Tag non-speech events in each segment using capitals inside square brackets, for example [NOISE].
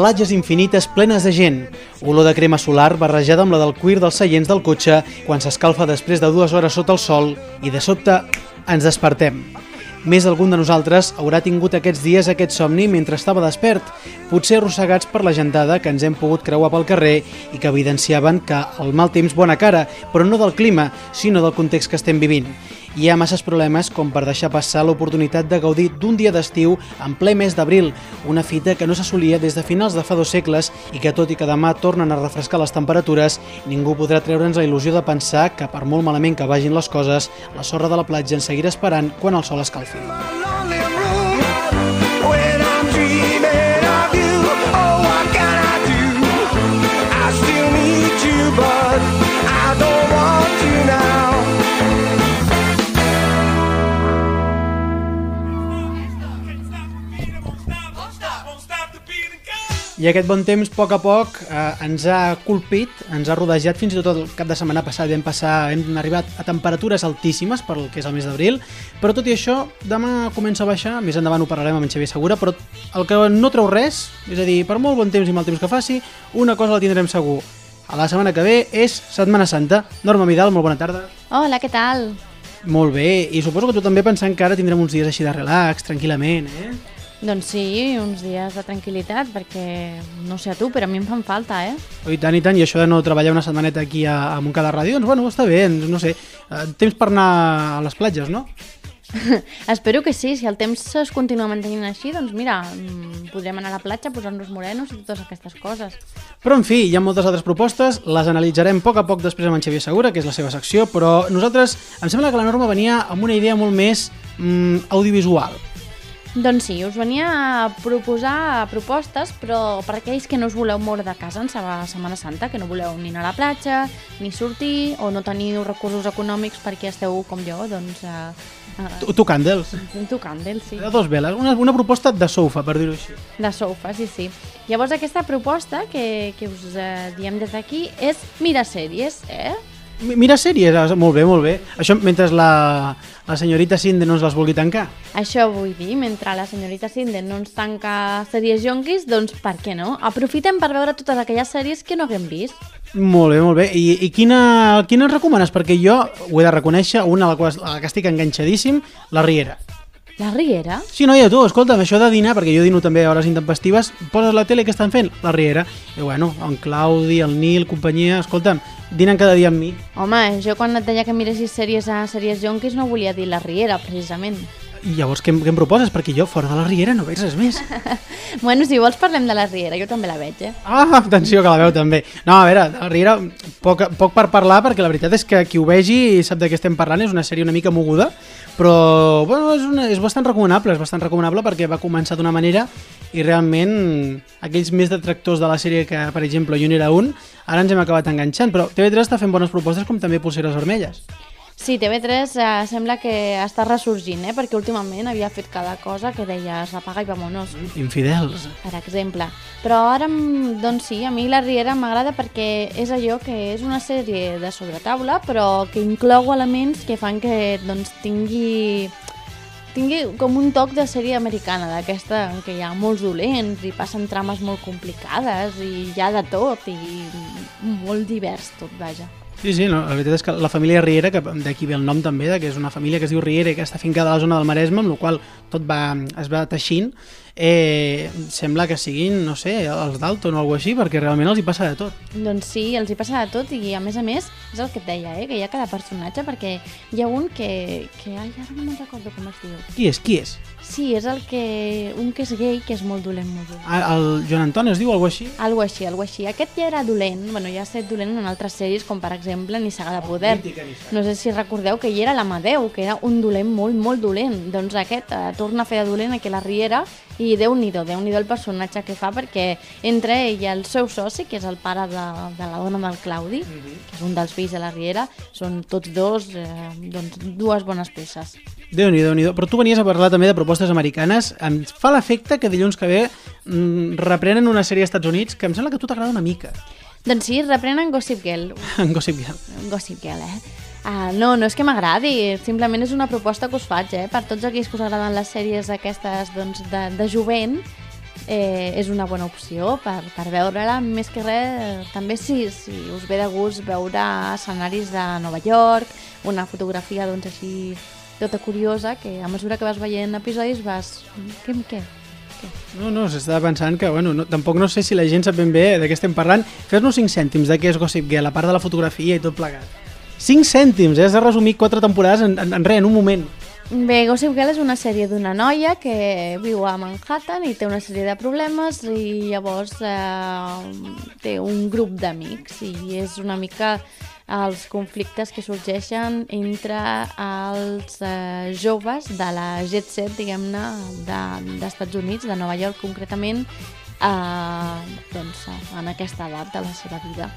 platges infinites plenes de gent, olor de crema solar barrejada amb la del cuir dels seients del cotxe quan s'escalfa després de dues hores sota el sol i de sobte ens despertem. Més d'algun de nosaltres haurà tingut aquests dies aquest somni mentre estava despert, potser arrossegats per la gentada que ens hem pogut creuar pel carrer i que evidenciaven que el mal temps bona cara, però no del clima, sinó del context que estem vivint. Hi ha masses problemes com per deixar passar l'oportunitat de gaudir d'un dia d'estiu en ple mes d'abril, una fita que no s'assolia des de finals de fa dos segles i que tot i que demà tornen a refrescar les temperatures, ningú podrà treure'ns la il·lusió de pensar que per molt malament que vagin les coses, la sorra de la platja ens seguirà esperant quan el sol escalfi. I aquest bon temps, a poc a poc, eh, ens ha colpit, ens ha rodejat fins i tot el cap de setmana passat. Vam, passar, hem arribat a temperatures altíssimes per el que és el mes d'abril, però tot i això, demà comença a baixar, més endavant ho parlarem amb en Xavier Segura, però el que no treu res, és a dir, per molt bon temps i mal temps que faci, una cosa la tindrem segur. A la setmana que ve és Setmana Santa. Norma Vidal, molt bona tarda. Hola, què tal? Molt bé, i suposo que tu també pensant que ara tindrem uns dies així de relax, tranquil·lament, eh? Doncs sí, uns dies de tranquil·litat, perquè no sé a tu, però a mi em fan falta, eh? Oh, I tant, i tant, i això de no treballar una setmaneta aquí a, a Montcada Ràdio, doncs bueno, està bé, no sé, eh, temps per anar a les platges, no? [LAUGHS] Espero que sí, si el temps es continua mantenint així, doncs mira, mm, podrem anar a la platja, posar-nos morenos i totes aquestes coses. Però, en fi, hi ha moltes altres propostes, les analitzarem a poc a poc després amb en Xavier Segura, que és la seva secció, però nosaltres, em sembla que la norma venia amb una idea molt més mm, audiovisual. Doncs sí, us venia a proposar propostes, però per aquells que no us voleu moure de casa en Sema- Setmana Santa, que no voleu ni anar a la platja, ni sortir, o no teniu recursos econòmics perquè esteu, com jo, doncs, uh, Tu, tu càndels. tocant d'ell, sí. De dos veles, una, una proposta de sofa, per dir-ho així. De sofa, sí, sí. Llavors aquesta proposta que, que us eh, diem des d'aquí és mirar sèries, eh? Mi- Mira sèries, ah, molt bé, molt bé. Això mentre la, la senyorita Cinde no ens les vulgui tancar. Això vull dir, mentre la senyorita Sinden no ens tanca sèries jonquis, doncs per què no? Aprofitem per veure totes aquelles sèries que no haguem vist. Molt bé, molt bé. I, i quina, quina ens recomanes? Perquè jo ho he de reconèixer, una a la, qual, a la que estic enganxadíssim, la Riera. La Riera? Sí, noia, tu, escolta'm, això de dinar, perquè jo dino també a hores intempestives, poses la tele que estan fent? La Riera. I bueno, en Claudi, el Nil, companyia, escolta'm, dinen cada dia amb mi. Home, jo quan et deia que miressis sèries a sèries jonquis no volia dir La Riera, precisament. I llavors què, què em proposes? Perquè jo fora de la Riera no veig res més. [LAUGHS] Bueno, si vols parlem de La Riera, jo també la veig, eh? Ah, atenció, que la veu també. No, a veure, la Riera, poc, poc per parlar, perquè la veritat és que qui ho vegi sap de què estem parlant, és una sèrie una mica moguda, però bueno, és, una, és bastant recomanable, és bastant recomanable perquè va començar d'una manera i realment aquells més detractors de la sèrie que, per exemple, jo n'era un, ara ens hem acabat enganxant, però TV3 està fent bones propostes com també Pulseres Vermelles. Sí, TV3 eh, sembla que està ressorgint, eh? Perquè últimament havia fet cada cosa que deies apaga i vamonos. Infidels. per exemple. Però ara, mm, doncs sí, a mi la Riera m'agrada perquè és allò que és una sèrie de sobretaula, però que inclou elements que fan que doncs, tingui tingui com un toc de sèrie americana, d'aquesta en què hi ha molts dolents i passen trames molt complicades i hi ha de tot i molt divers tot, vaja. Sí, sí, no, la veritat és que la família Riera, que d'aquí ve el nom també, que és una família que es diu Riera i que està fincada a la zona del Maresme, amb la qual tot va, es va teixint, eh, sembla que siguin, no sé, els Dalton o alguna així, perquè realment els hi passa de tot. Doncs sí, els hi passa de tot i a més a més és el que et deia, eh? que hi ha cada personatge perquè hi ha un que, que ai, ara no me'n recordo com es diu. Qui és? Qui és? Sí, és el que... un que és gay, que és molt dolent, molt dolent. Ah, El Joan Antoni es diu alguna així? Algo així, algo així. Aquest ja era dolent, bueno, ja ha estat dolent en altres sèries, com per exemple Nissaga de Poder. mítica Nissaga. No sé si recordeu que hi era l'Amadeu, que era un dolent molt, molt dolent. Doncs aquest eh, torna a fer de dolent aquí a la Riera i déu-n'hi-do, déu nhi déu el personatge que fa, perquè entre ell i el seu soci, que és el pare de, de la dona del Claudi, que és un dels fills de la Riera, són tots dos eh, doncs, dues bones peces. Déu-n'hi-do, déu nhi Però tu venies a parlar també de propostes americanes. Em fa l'efecte que dilluns que ve mm, reprenen una sèrie als Estats Units que em sembla que a tu t'agrada una mica. Doncs sí, reprenen Gossip Girl, [LAUGHS] Gossip Girl. Gossip Girl, eh? Uh, no, no és que m'agradi, simplement és una proposta que us faig, eh? Per tots aquells que us agraden les sèries aquestes doncs, de, de jovent, eh, és una bona opció per, per veure-la. Més que res, eh, també si, si us ve de gust veure escenaris de Nova York, una fotografia doncs així tota curiosa, que a mesura que vas veient episodis vas... Què, què? No, no, s'estava pensant que, bueno, no, tampoc no sé si la gent sap ben bé de què estem parlant. Fes-nos 5 cèntims de què és Gossip Girl, a part de la fotografia i tot plegat. 5 cèntims, eh? has de resumir 4 temporades en, en, en res, en un moment. Bé, Gossip Girl és una sèrie d'una noia que viu a Manhattan i té una sèrie de problemes i llavors eh, té un grup d'amics i és una mica els conflictes que sorgeixen entre els eh, joves de la jet set, diguem-ne, de- d'Estats Units, de Nova York concretament, eh, doncs, en aquesta edat de la seva vida.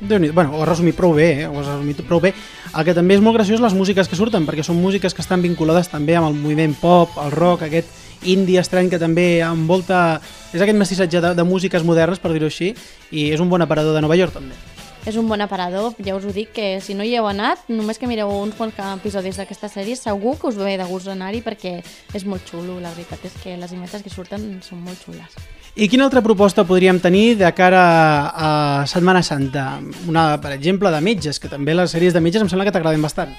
Déu nhi bueno, ho has resumit prou bé, eh? ho has resumit prou bé. El que també és molt graciós les músiques que surten, perquè són músiques que estan vinculades també amb el moviment pop, el rock, aquest indie estrany que també envolta... És aquest mestissatge de, de músiques modernes, per dir-ho així, i és un bon aparador de Nova York, també. És un bon aparador, ja us ho dic, que si no hi heu anat, només que mireu uns quants episodis d'aquesta sèrie, segur que us ve de gust anar-hi perquè és molt xulo, la veritat és que les imatges que surten són molt xules. I quina altra proposta podríem tenir de cara a Setmana Santa? Una, per exemple, de metges, que també les sèries de metges em sembla que t'agraden bastant.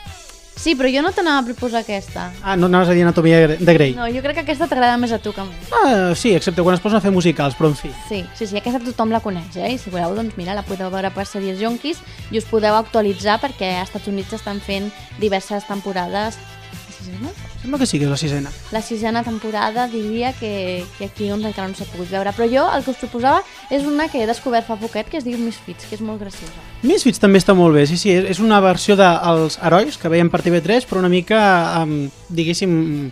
Sí, però jo no t'anava a proposar aquesta. Ah, no anaves a dir Anatomia de Grey? No, jo crec que aquesta t'agrada més a tu que a mi. Ah, sí, excepte quan es posen a fer musicals, però en fi. Sí, sí, sí, aquesta tothom la coneix, eh? I si voleu, doncs mira, la podeu veure per sèries jonquis i us podeu actualitzar perquè als Estats Units estan fent diverses temporades. Sisena? Sembla que sí que és la sisena. La sisena temporada diria que, que aquí doncs, encara no s'ha pogut veure. Però jo el que us proposava és una que he descobert fa poquet que es diu Misfits, que és molt graciosa. Misfits també està molt bé, sí, sí, és una versió dels herois que veiem per TV3, però una mica, um, diguéssim,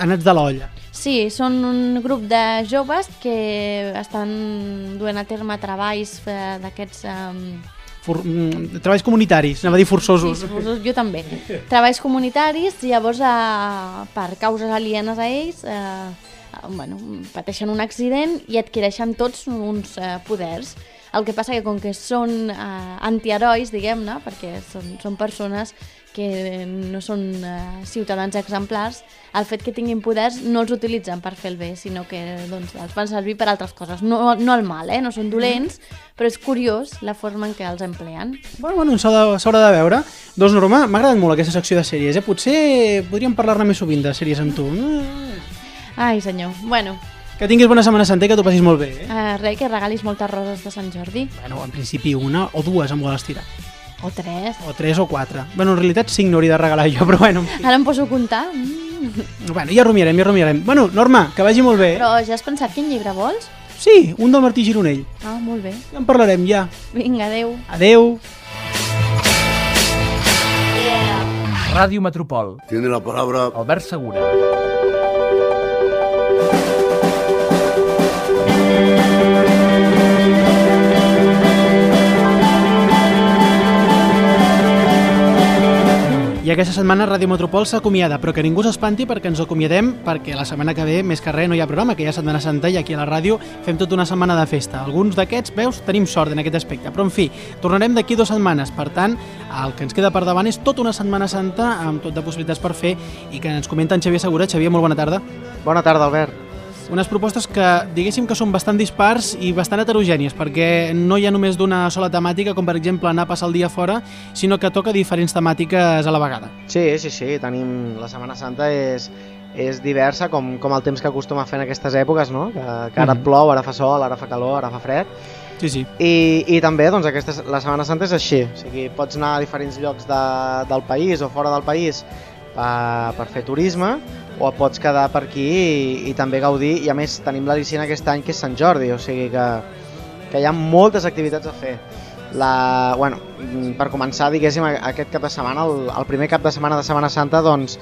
anats de l'olla. Sí, són un grup de joves que estan duent a terme treballs eh, d'aquests... Eh, For, mm, treballs comunitaris, anava a dir forçosos. Sí, suposo, jo també. Treballs comunitaris, llavors eh, per causes alienes a ells eh, bueno, pateixen un accident i adquireixen tots uns eh, poders. El que passa que com que són eh, antiherois, diguem-ne, perquè són, són persones que no són eh, ciutadans exemplars, el fet que tinguin poders no els utilitzen per fer el bé, sinó que doncs, els fan servir per altres coses. No, no el mal, eh? no són dolents, però és curiós la forma en què els empleen. Bueno, bueno, s'haurà de, veure. Doncs, Norma, m'ha agradat molt aquesta secció de sèries, eh? Potser podríem parlar-ne més sovint de sèries amb tu. Mm. Ai, senyor. Bueno, Que tinguis bona Setmana Santa i que t'ho passis molt bé, eh? eh, res, que regalis moltes roses de Sant Jordi. Bueno, en principi una o dues em vols tirar. O tres. O tres o quatre. Bueno, en realitat cinc no hauria de regalar jo, [LAUGHS] però bueno. Ara em poso a comptar. Mm. Bueno, ja rumiarem, ja rumiarem. Bueno, Norma, que vagi molt bé. Però ja has pensat quin llibre vols? Sí, un del Martí Gironell. Ah, molt bé. Ja en parlarem, ja. Vinga, adeu. Adeu. Ràdio Metropol. Tiene la palabra Albert Segura. I aquesta setmana Ràdio Metropol s'acomiada, però que ningú s'espanti perquè ens acomiadem, perquè la setmana que ve, més que res, no hi ha programa, que hi ha Setmana Santa i aquí a la ràdio fem tota una setmana de festa. Alguns d'aquests, veus, tenim sort en aquest aspecte, però en fi, tornarem d'aquí dues setmanes. Per tant, el que ens queda per davant és tota una Setmana Santa amb tot de possibilitats per fer i que ens comenta en Xavier Segura. Xavier, molt bona tarda. Bona tarda, Albert. Unes propostes que diguéssim que són bastant dispars i bastant heterogènies, perquè no hi ha només d'una sola temàtica, com per exemple anar a passar el dia fora, sinó que toca diferents temàtiques a la vegada. Sí, sí, sí, tenim... La Setmana Santa és, és diversa, com, com el temps que acostuma a fer en aquestes èpoques, no? Que, que ara Mhm. et plou, ara fa sol, ara fa calor, ara fa fred. Sí, sí. I, i també, doncs, aquesta, la Setmana Santa és així. O sigui, pots anar a diferents llocs de, del país o fora del país per, per fer turisme, o et pots quedar per aquí i, i també gaudir. I a més, tenim l'al·licient aquest any que és Sant Jordi, o sigui que, que hi ha moltes activitats a fer. La, bueno, mm, per començar, diguéssim, aquest cap de setmana, el, el primer cap de setmana de Setmana Santa, doncs,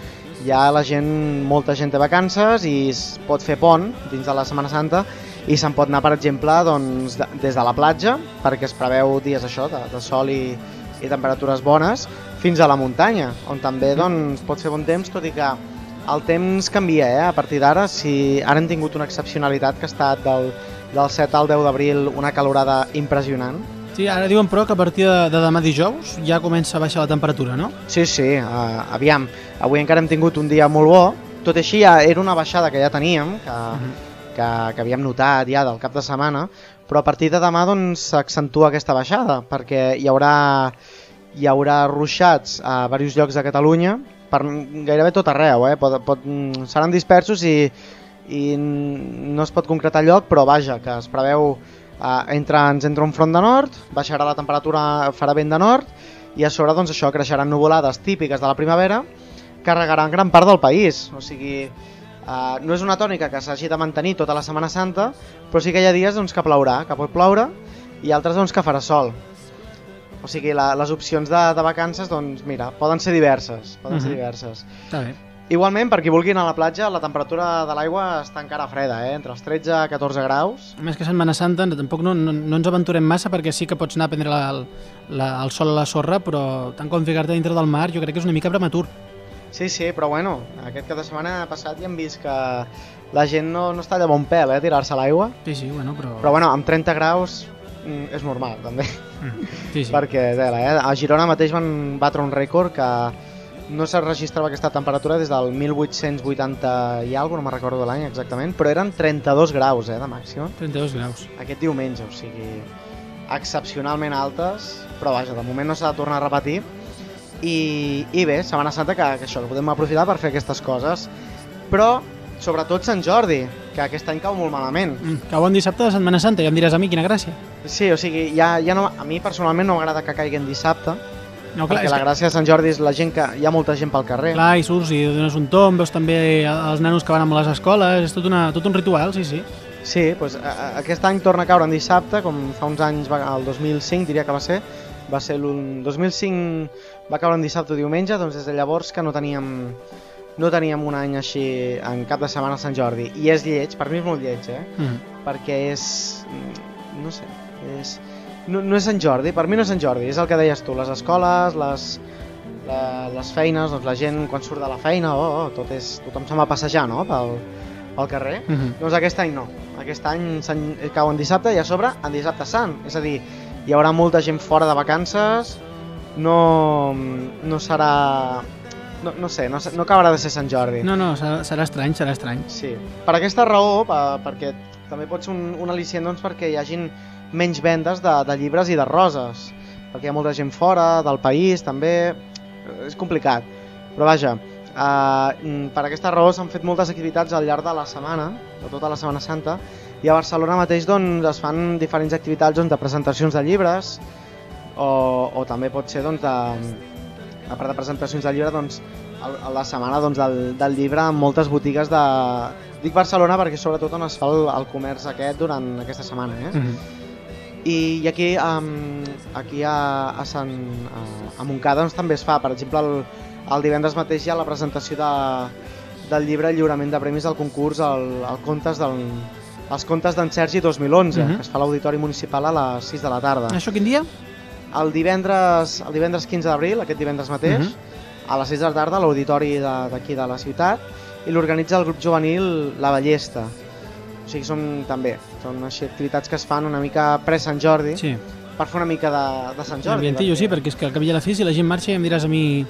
ja la gent, molta gent té vacances i es pot fer pont dins de la Setmana Santa i se'n pot anar, per exemple, doncs, de, des de la platja, perquè es preveu dies això, de, de sol i, i temperatures bones, fins a la muntanya, on també doncs, pot fer bon temps, tot i que el temps canvia, eh? a partir d'ara, si ara hem tingut una excepcionalitat que ha estat del, del 7 al 10 d'abril una calorada impressionant. Sí, ara diuen però que a partir de, de demà dijous ja comença a baixar la temperatura, no? Sí, sí, uh, aviam, avui encara hem tingut un dia molt bo, tot i així ja era una baixada que ja teníem, que, que, que havíem notat ja del cap de setmana, però a partir de demà doncs, s'accentua aquesta baixada, perquè hi haurà, hi haurà ruixats a diversos llocs de Catalunya, per gairebé tot arreu, eh? pot, pot, mm, seran dispersos i, i no es pot concretar lloc, però vaja, que es preveu eh, entra, ens entra un front de nord, baixarà la temperatura, farà vent de nord, i a sobre doncs, això creixeran nuvolades típiques de la primavera, carregaran gran part del país, o sigui, eh, no és una tònica que s'hagi de mantenir tota la Setmana Santa, però sí que hi ha dies doncs, que plourà, que pot ploure, i altres doncs, que farà sol. O sigui, la, les opcions de, de vacances, doncs, mira, poden ser diverses, poden ser Mhm. diverses. Està bé. Igualment, per qui vulgui anar a la platja, la temperatura de l'aigua està encara freda, eh? entre els 13 i 14 graus. A més que Setmana Santa tampoc no, no, no ens aventurem massa perquè sí que pots anar a prendre la, la, el sol a la sorra, però tant com ficar-te dintre del mar jo crec que és una mica prematur. Sí, sí, però bueno, aquest cap de setmana passat ja hem vist que la gent no, no està de bon pèl, eh, tirar-se a l'aigua. Sí, sí, bueno, però... Però bueno, amb 30 graus és normal, també. Mm, [LAUGHS] Sí, sí. Perquè, tela, eh? A Girona mateix van batre un rècord que no se registrava aquesta temperatura des del 1880 i alguna no me'n recordo l'any exactament, però eren 32 graus eh, de màxima 32 graus. aquest diumenge, o sigui, excepcionalment altes, però vaja, de moment no s'ha de tornar a repetir. I, i bé, Setmana Santa que, que això, que podem aprofitar per fer aquestes coses. Però, sobretot Sant Jordi, que aquest any cau molt malament. Mm, cau en dissabte de Setmana Santa, ja em diràs a mi quina gràcia. Sí, o sigui, ja, ja no, a mi personalment no m'agrada que caigui en dissabte, No, perquè és la que- gràcia de Sant Jordi és la gent que hi ha molta gent pel carrer. Clar, i surts i dones un tomb, veus també els nanos que van amb les escoles, és tot, una, tot un ritual, sí, sí. Sí, doncs, a, a, aquest any torna a caure en dissabte, com fa uns anys, va, el 2005 diria que va ser, va ser el 2005 va caure en dissabte o diumenge, doncs des de llavors que no teníem, no teníem un any així en cap de setmana a Sant Jordi. I és lleig, per mi és molt lleig, eh? Mm. perquè és... mm, no sé, és... No, no és Sant Jordi, per mi no és Sant Jordi, és el que deies tu, les escoles, les, la, les feines, doncs la gent quan surt de la feina, oh, oh, tot és, tothom se'n va passejar, no?, pel, pel carrer. Mhm. Doncs aquest any no, aquest any cau en dissabte i a sobre en dissabte sant, és a dir, hi haurà molta gent fora de vacances, no, no serà... No, no sé, no, no acabarà de ser Sant Jordi. No, no, serà, serà estrany, serà estrany. Sí, per aquesta raó, per, perquè també pot ser un, un al·licient doncs, perquè hi hagin menys vendes de, de llibres i de roses, perquè hi ha molta gent fora, del país també, és complicat. Però vaja, eh, per aquesta raó s'han fet moltes activitats al llarg de la setmana, de tota la Setmana Santa, i a Barcelona mateix doncs, es fan diferents activitats doncs, de presentacions de llibres, o, o també pot ser doncs, de, a part de presentacions del llibre, doncs, a la setmana doncs, del, del llibre en moltes botigues de... Dic Barcelona perquè sobretot on es fa el, el comerç aquest durant aquesta setmana. Eh? Mhm. I, I aquí, um, aquí a, a, Sant, a, a Montcada doncs, també es fa. Per exemple, el, el divendres mateix hi ha la presentació de, del llibre el lliurament de premis del concurs el, el contes del, els contes d'en Sergi 2011, Mhm. que es fa a l'Auditori Municipal a les 6 de la tarda. Això quin dia? El divendres, el divendres 15 d'abril, aquest divendres mateix, Mhm. a les 6 de la tarda a l'auditori de- d'aquí de, la ciutat i l'organitza el grup juvenil La Ballesta. O sigui, són també són així activitats que es fan una mica pre-Sant Jordi Sí, per fer una mica de, de Sant Jordi. l'ambientillo, sí, perquè és que al cap i a la fi, si la gent marxa, ja em diràs a mi...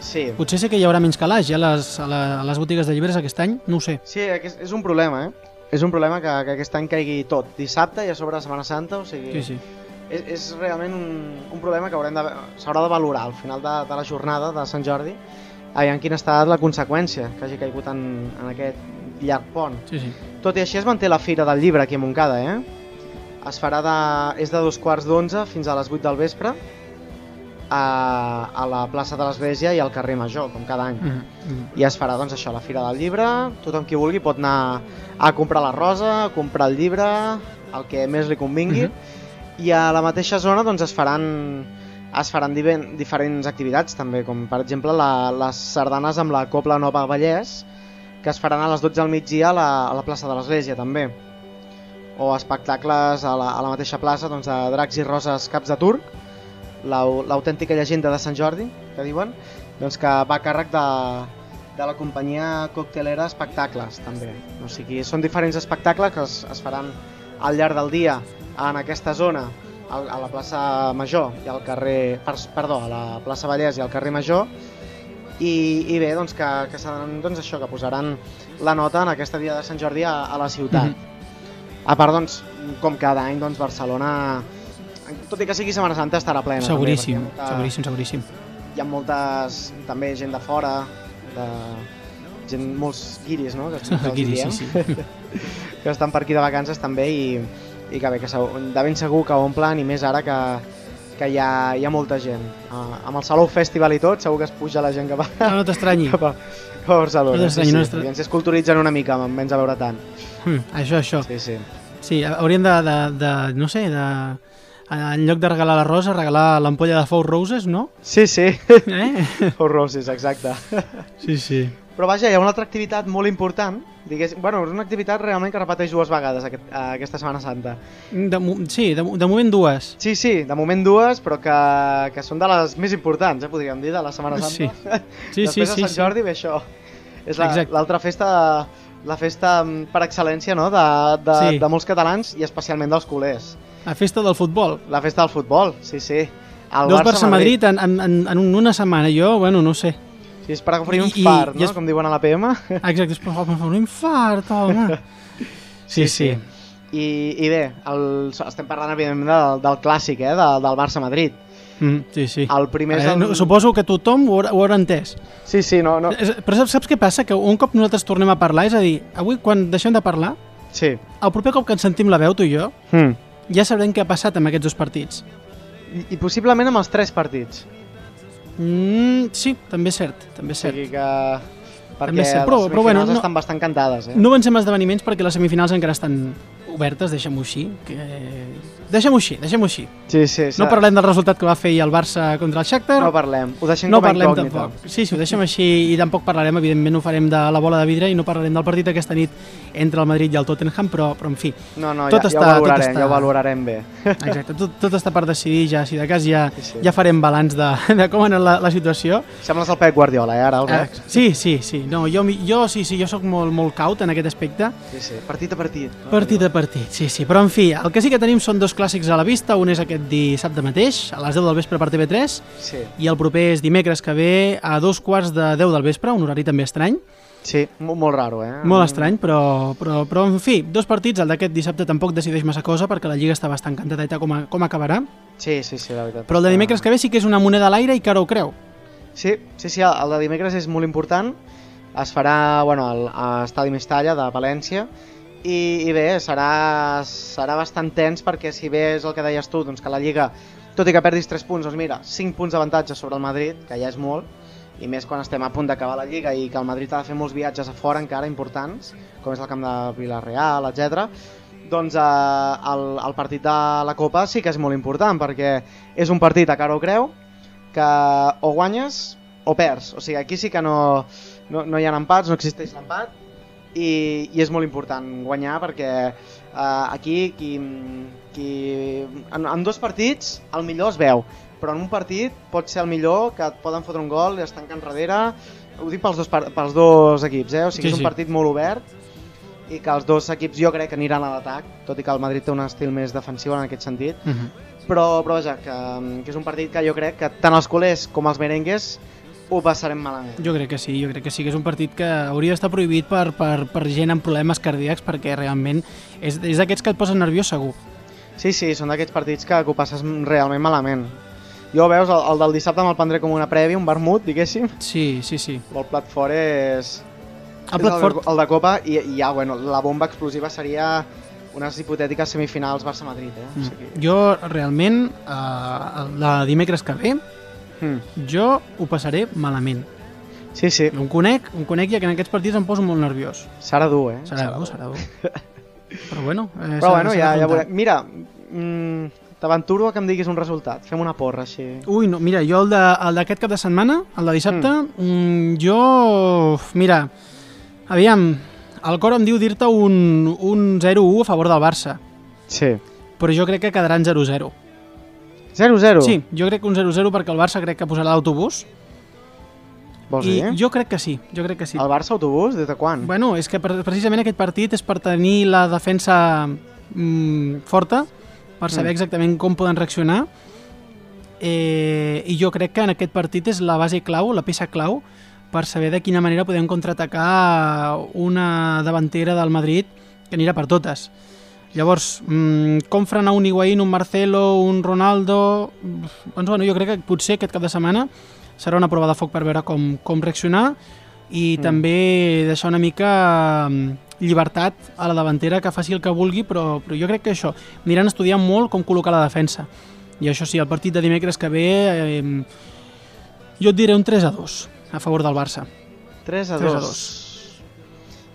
Sí, Potser sé que hi haurà menys calaix ja a les, a, la, a les botigues de llibres aquest any, no ho sé. sí és, és un problema, eh? És un problema que, que aquest any caigui tot, dissabte i a sobre Setmana Santa, o sigui... Sí, sí. És, és realment un, un problema que haurem de, s'haurà de valorar al final de, de la jornada de Sant Jordi aviam quina ha estat la conseqüència que hagi caigut en, en aquest llarg pont. Sí, sí. Tot i així es manté la Fira del Llibre aquí a Montcada, eh? Es farà de, és de dos quarts d'onze fins a les 8 del vespre a, a la plaça de l'Església i al carrer Major, com cada any. Mm -hmm. I es farà doncs això, la Fira del Llibre, tothom qui vulgui pot anar a comprar la rosa, a comprar el llibre, el que més li convingui, Mhm. I a la mateixa zona doncs es faran es faran diferents activitats també, com per exemple la, les sardanes amb la Copla Nova Vallès, que es faran a les 12 del migdia a la, a la plaça de l'Església també. O espectacles a la, a la mateixa plaça doncs, de Dracs i Roses Caps de Turc, l'au- l'autèntica llegenda de Sant Jordi, que diuen, doncs que va a càrrec de, de la companyia coctelera Espectacles, també. O sigui, són diferents espectacles que es, es faran al llarg del dia en aquesta zona, a la plaça Major i al carrer... Per, perdó, a la plaça Vallès i al carrer Major, i, i bé, doncs que, que seran doncs això, que posaran la nota en aquesta dia de Sant Jordi a, a la ciutat. Mhm. A part, doncs, com cada any, doncs, Barcelona, tot i que sigui Setmana Santa, estarà plena. Seguríssim, també, molta- seguríssim, seguríssim. Hi ha moltes, també gent de fora, de, gent, molts guiris, no? Que, que els [LAUGHS] Guiri, diem, sí, sí. [LAUGHS] que estan per aquí de vacances també i, i que bé, que de ben segur que omplen i més ara que, que hi, ha, hi ha molta gent. Uh, amb el Salou Festival i tot, segur que es puja la gent cap a, No, no t'estranyi. [LAUGHS] cap a, cap a Barcelona. No t'estranyi, sí, no sí. ens es culturitzen una mica, menys a veure tant. Mm, això, això. Sí, sí. Sí, hauríem de, de, de no sé, de, en lloc de regalar la rosa, regalar l'ampolla de Four Roses, no? Sí, sí. Eh? [LAUGHS] o roses, exacte. Sí, sí. Però vaja, hi ha una altra activitat molt important, digués, bueno, és una activitat realment que repeteix dues vegades aquest, eh, aquesta Setmana Santa. De, sí, de, de moment dues. Sí, sí, de moment dues, però que, que són de les més importants, eh, podríem dir, de la Setmana Santa. Sí. [LAUGHS] Sí, Després sí, sí, de Sant sí. Jordi ve això. És la- l'altra festa, la festa mm, per excel·lència no? de, de, Sí. de molts catalans i especialment dels culers. La festa del futbol. La festa del futbol, sí, sí. El Dos Barça-Madrid en, en, en, en una setmana. Jo, bueno, no sé. Sí, és per oferir un I- i- fart, i no? és- Com diuen a la PM. Exacte, és per fer un infart, home. [LAUGHS] Sí, sí. I, i bé, el, estem parlant evidentment del, del clàssic, eh, del, del Barça-Madrid. Mm, sí, sí. El primer és Eh, el... no, suposo que tothom ho haurà, ho haurà entès. Sí, sí, no, no... És- Però saps, saps què passa? Que un cop nosaltres tornem a parlar, és a dir, avui quan deixem de parlar, Sí. el proper cop que ens sentim la veu, tu i jo, Mm. ja sabrem què ha passat amb aquests dos partits. I, I possiblement amb els tres partits. Mm, sí, també és cert, també O és cert. sigui que... Perquè També sé, les però- però bueno, semifinals no- estan bastant cantades, eh? No avancem esdeveniments perquè les semifinals encara estan obertes, deixem-ho així. Que... Deixem-ho així, deixem-ho així. Sí, sí, No parlem del resultat que va fer ahir el Barça contra el Shakhtar. No parlem. Ho deixem no com a parlem incògnita. tampoc. Sí, sí, ho deixem així i tampoc parlarem, evidentment ho farem de la bola de vidre i no parlarem del partit aquesta nit entre el Madrid i el Tottenham, però, però en fi, No, no, Tot ja, està- ja, ho tot valorarem, està- ja ho valorarem bé. exacte, tot, tot està per decidir ja, si de cas ja, Sí, sí. ja farem balanç de, de com ha anat la, la situació. Sembles el Pep Guardiola, eh, ara, Eh, Albert? sí, sí, sí, no, jo, jo sí, sí, jo sóc molt, molt caut en aquest aspecte. Sí, sí, partit a partit. Partit a partit, sí, sí. Però, en fi, el que sí que tenim són dos clàssics a la vista. Un és aquest dissabte mateix, a les 10 del vespre per TV3, Sí, i el proper és dimecres que ve a dos quarts de 10 del vespre, un horari també estrany. sí molt, molt raro, eh? Molt estrany, però, però, però en fi, dos partits. El d'aquest dissabte tampoc decideix massa cosa perquè la Lliga està bastant cantadeta com, a, com acabarà. Sí, sí, sí, la veritat. Però el de dimecres que ve sí que és una moneda a l'aire i que ara ho creu. Sí, sí, sí, el de dimecres és molt important. Es farà, bueno, al a Estadi Mestalla de València i, i bé, serà, serà bastant tens perquè si bé és el que deies tu, doncs que la Lliga, tot i que perdis 3 punts, doncs mira, 5 punts d'avantatge sobre el Madrid, que ja és molt, i més quan estem a punt d'acabar la Lliga i que el Madrid ha de fer molts viatges a fora encara importants, com és el camp de Villarreal, etc. doncs eh, el, el partit de la Copa sí que és molt important perquè és un partit a cara o creu que o guanyes o perds. O sigui, aquí sí que no, no, no hi ha empats, no existeix l'empat i, i és molt important guanyar perquè uh, aquí qui, qui, en, en dos partits el millor es veu però en un partit pot ser el millor que et poden fotre un gol i es tanquen darrere ho dic pels dos, pels dos equips eh? o sigui, Sí, és un sí. partit molt obert i que els dos equips jo crec que aniran a l'atac tot i que el Madrid té un estil més defensiu en aquest sentit Uh -huh. però, però vaja, que, que és un partit que jo crec que tant els culers com els merengues ho passarem malament. Jo crec que sí, jo crec que sí que és un partit que hauria d'estar prohibit per, per, per gent amb problemes cardíacs perquè realment és, és d'aquests que et posen nerviós segur. Sí, sí, són d'aquests partits que, que ho passes realment malament. Jo, veus, el, el del dissabte me'l prendré com una prèvia, un vermut, diguéssim, Sí, sí, sí. el plat fort és... El plat fort, El de Copa i, i ja, bueno, la bomba explosiva seria unes hipotètiques semifinals Barça-Madrid, eh? O sigui, jo realment, eh, la dimecres que ve, mm. jo ho passaré malament. Sí, sí, Em conec, em conec que en aquests partits em poso molt nerviós. serà dur, eh? Serà dur, serà dur. [LAUGHS] Però bueno, eh, Però bueno, ja, ja veurem. Mira, mm, t'aventuro que em diguis un resultat. Fem una porra, així. Ui, no, mira, jo el d'aquest cap de setmana, el de dissabte, mm. jo... Mira, aviam, el cor em diu dir-te un, un 0-1 a favor del Barça, Sí. però jo crec que quedarà en 0-0. 0-0? Sí, jo crec que un 0-0 perquè el Barça crec que posarà l'autobús Vols i dir? jo crec que sí, jo crec que sí. El Barça autobús, des de quan? Bueno, és que pre- precisament aquest partit és per tenir la defensa mm, forta, per saber Mm. exactament com poden reaccionar, eh, i jo crec que en aquest partit és la base clau, la peça clau, per saber de quina manera podem contraatacar una davantera del Madrid que anirà per totes. Llavors, mmm, com frenar un Higuaín, un Marcelo, un Ronaldo... Doncs bueno, jo crec que potser aquest cap de setmana serà una prova de foc per veure com, com reaccionar i mm. també deixar una mica mm, llibertat a la davantera que faci el que vulgui, però, però jo crec que això, aniran estudiant molt com col·locar la defensa. I això sí, el partit de dimecres que ve, eh, jo et diré un 3 a 2 a favor del Barça. 3 a 3 2. a 2.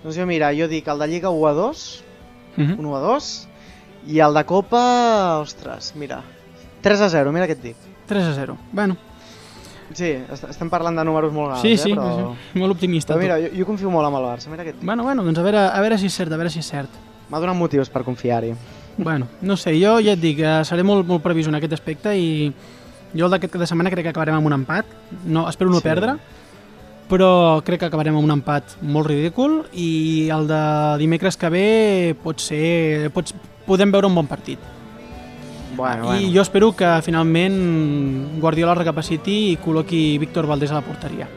Doncs jo mira, jo dic el de Lliga 1 a 2, Uh -huh. 1 a 2, i el de Copa, ostres, mira, 3 a 0, mira què et dic. 3 a 0. Bueno, Sí, est estem parlant de números molt grans, sí, eh, sí, però... sí, molt optimista. Però mira, jo, jo confio molt amb el Barça, mira què et dic. Bueno, bueno, doncs a veure, a veure si és cert, a veure si és cert. M'ha donat motius per confiar-hi. Bueno, no sé, jo ja et dic, eh, seré molt, molt previst en aquest aspecte i jo el d'aquest cap de setmana crec que acabarem amb un empat. No, espero no Sí. perdre, però crec que acabarem amb un empat molt ridícul i el de dimecres que ve pot ser... Pots, podem veure un bon partit. Bueno, I jo espero que finalment Guardiola recapaciti i col·loqui Víctor Valdés a la porteria.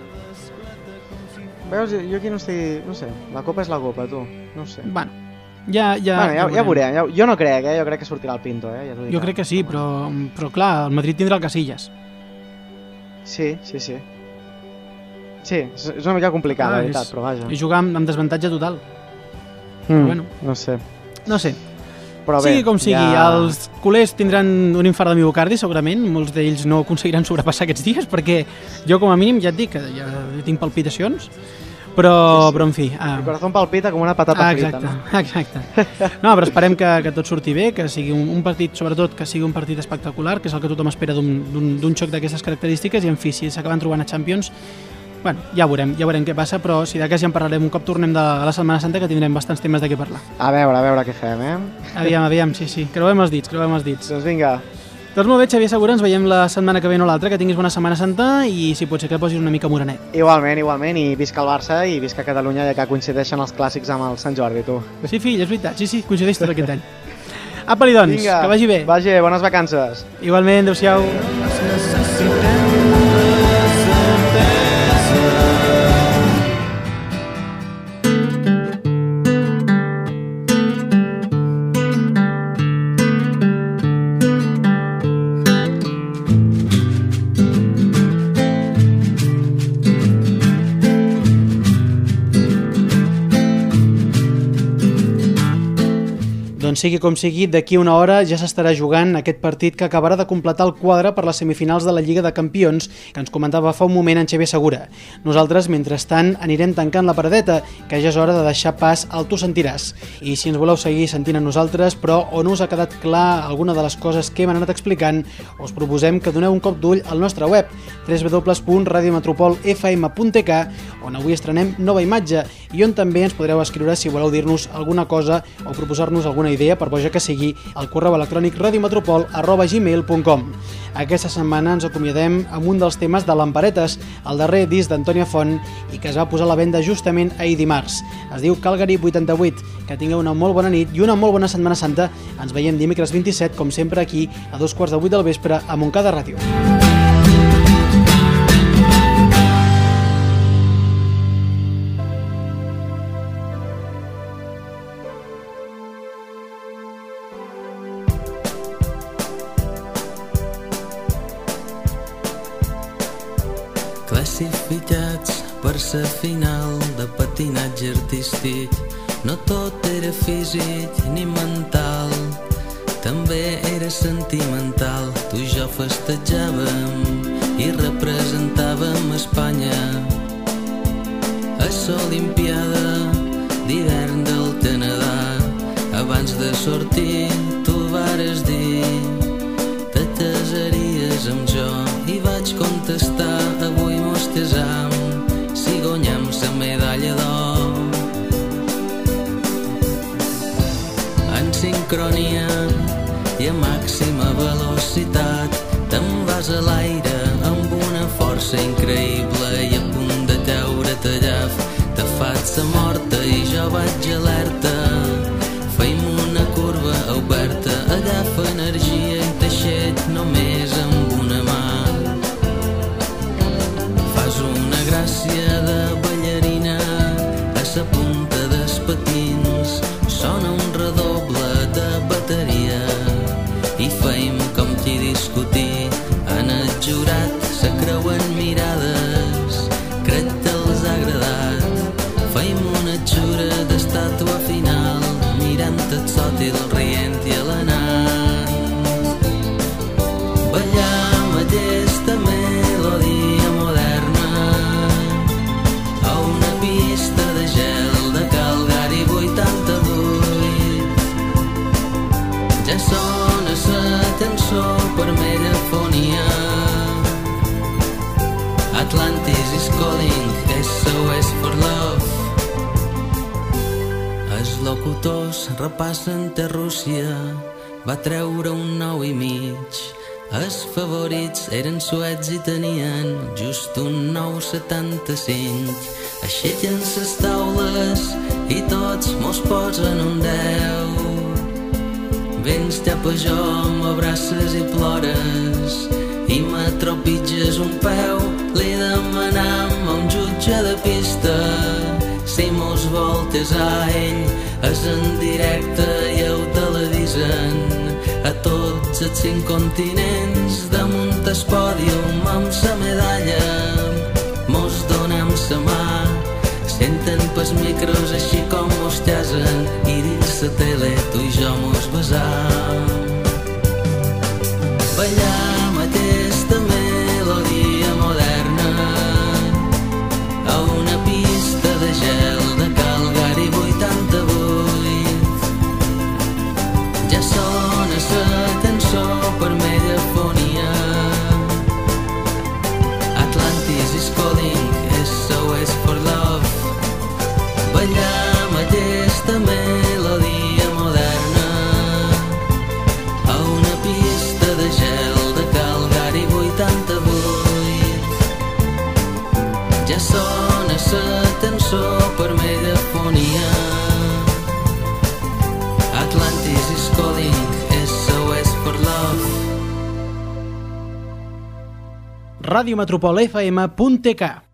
Veus, jo aquí no estic... No sé, la Copa és la Copa, tu. No sé. Bueno, ja, ja, bueno, ja, ja veurem. Ja, jo no crec, eh? Jo crec que sortirà el Pinto, eh? Ja Jo crec que sí, però, però clar, el Madrid tindrà el Casillas. Sí, sí, sí. Sí, és una mica complicat, Ah, la veritat, és- però vaja. I jugar amb, amb desavantatge total. Mm, bueno. No sé. No sé, Però bé, sigui com sigui, ja... els culers tindran un infart de miocardi segurament, molts d'ells no aconseguiran sobrepassar aquests dies perquè jo com a mínim ja et dic que ja tinc palpitacions, però, Sí, sí. però en fi... Ah, El corazón palpita com una patata ah, frita, exacte, no? [LAUGHS] exacte. No, però esperem que, que tot surti bé, que sigui un, un partit, sobretot, que sigui un partit espectacular, que és el que tothom espera d'un xoc d'aquestes característiques, i en fi, si s'acaben trobant a Champions, bueno, ja veurem, ja veurem què passa, però si de cas ja en parlarem un cop tornem de la Setmana Santa, que tindrem bastants temes de què parlar. A veure, a veure què fem, eh? Aviam, aviam, sí, sí, creuem els dits, creuem els dits. Doncs vinga, Doncs molt bé, Xavier Segura, ens veiem la setmana que ve no l'altra, que tinguis bona Setmana Santa i si pot ser que posis una mica morenet. igualment, igualment, i visca el Barça i visca Catalunya, ja que coincideixen els clàssics amb el Sant Jordi, tu. Sí, fill, és veritat, sí, sí, coincideix tot aquest any. Apa-li, doncs, Vinga, que vagi bé. Vagi bones vacances. Igualment, adeu-siau. Doncs sigui com sigui, d'aquí una hora ja s'estarà jugant aquest partit que acabarà de completar el quadre per les semifinals de la Lliga de Campions que ens comentava fa un moment en Xavier Segura. Nosaltres, mentrestant, anirem tancant la paradeta, que ja és hora de deixar pas al Tu Sentiràs. I si ens voleu seguir sentint a nosaltres, però on us ha quedat clar alguna de les coses que hem anat explicant, us proposem que doneu un cop d'ull al nostre web www.radiometropolfm.tk on avui estrenem nova imatge i on també ens podreu escriure si voleu dir-nos alguna cosa o proposar-nos alguna idea, per boja que sigui, al correu electrònic radiometropol.gmail.com Aquesta setmana ens acomiadem amb un dels temes de Lamparetes, el darrer disc d'Antònia Font i que es va posar a la venda justament ahir dimarts. Es diu Calgary 88. Que tingueu una molt bona nit i una molt bona Setmana Santa. Ens veiem dimecres 27, com sempre, aquí a dos quarts de vuit del vespre a Montcada Ràdio. Artístic no tot era físic ni mental també era sentimental. Tu i jo festejàvem i representàvem Espanya. A l'Olimpiada d'hivern del Canadà abans de sortir tu vares dir te casaries amb jo? I vaig contestar avui mos casam si guanyem la medalla d'or sincronia i a màxima velocitat. Te'n vas a l'aire amb una força increïble i a punt de caure-te llaf. Te faig sa morta i jo vaig alerta. Feim una curva oberta. Agafa energia i teixet només amb una mà. Fas una gràcia de Locutors repassen de Rússia, va treure un nou i mig. Els favorits eren suets i tenien just un 9,75. Aixequen les taules i tots mos posen un 10. Vens cap a jo, m'abraces i plores i m'atropitges un peu. Li demanam a un jutge de pista si mos voltes a ell és en directe i ho teledisen a tots els cinc continents damunt el pòdium amb sa medalla mos donem sa mà. Senten pels micros així com mos jasen i dins la tele tu i jo mos besam. Ballam radiometropolfm.tk